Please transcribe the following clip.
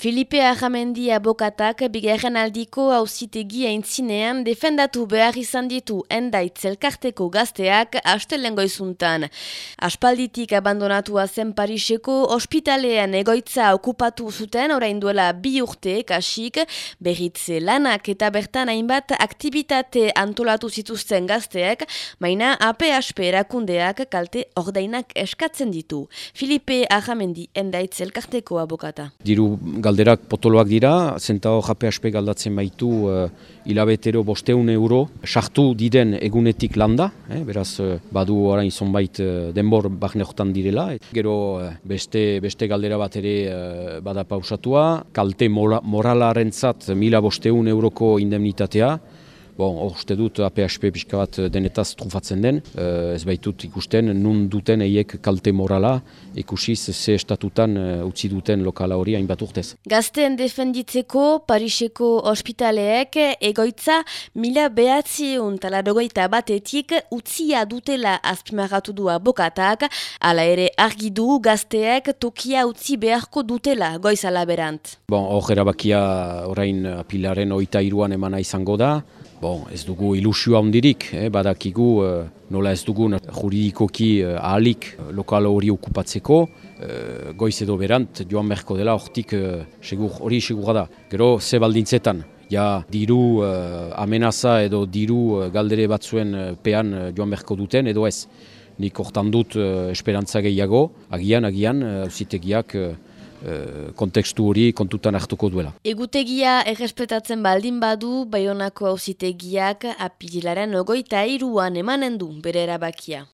Filipe Arramendi abokatak bigarren aldiko hauzitegi aintzinean defendatu behar izan ditu endaitz elkarteko gazteak astelengo izuntan. Aspalditik abandonatua zen Pariseko ospitalean egoitza okupatu zuten orain duela bi urte kasik berritze lanak eta bertan hainbat aktivitate antolatu zituzten gazteak, maina APHP erakundeak kalte ordainak eskatzen ditu. Filipe Arramendi endaitz elkarteko abokata. Diru galderak potoloak dira, zentao JPHP galdatzen baitu uh, hilabetero bosteun euro sartu diden egunetik landa, eh, beraz uh, badu orain zonbait uh, denbor bakneotan direla. Gero beste, beste galdera bat ere bada pausatua, kalte moralaren zat mila bosteun euroko indemnitatea, Bon, uste dut APHP pixka bat denetaz trufatzen den, uh, ez baitut ikusten nun duten eiek kalte morala ikusiz ze estatutan uh, utzi duten lokala hori hainbat urtez. Gazteen defenditzeko Pariseko ospitaleek egoitza mila behatzi talarogoita batetik utzia dutela azpimarratu du abokatak, ala ere argidu gazteek tokia utzi beharko dutela goizala berant. Bon, hor erabakia orain pilaren oita iruan emana izango da, Bon, ez dugu ilusioa ondirik, eh, badakigu eh, nola ez dugun juridikoki eh, ahalik eh, lokal hori okupatzeko, eh, goiz edo berant joan beharko dela hortik eh, segur, hori segura da. Gero ze baldintzetan, ja diru eh, amenaza edo diru galdere batzuen pean joan beharko duten edo ez. Nik hortan dut esperantza gehiago, agian, agian, zitegiak Eh, kontekstu hori kontutan hartuko duela. Egutegia errespetatzen baldin badu, Baionako hauzitegiak apililaren ogoita iruan emanen du bere erabakia.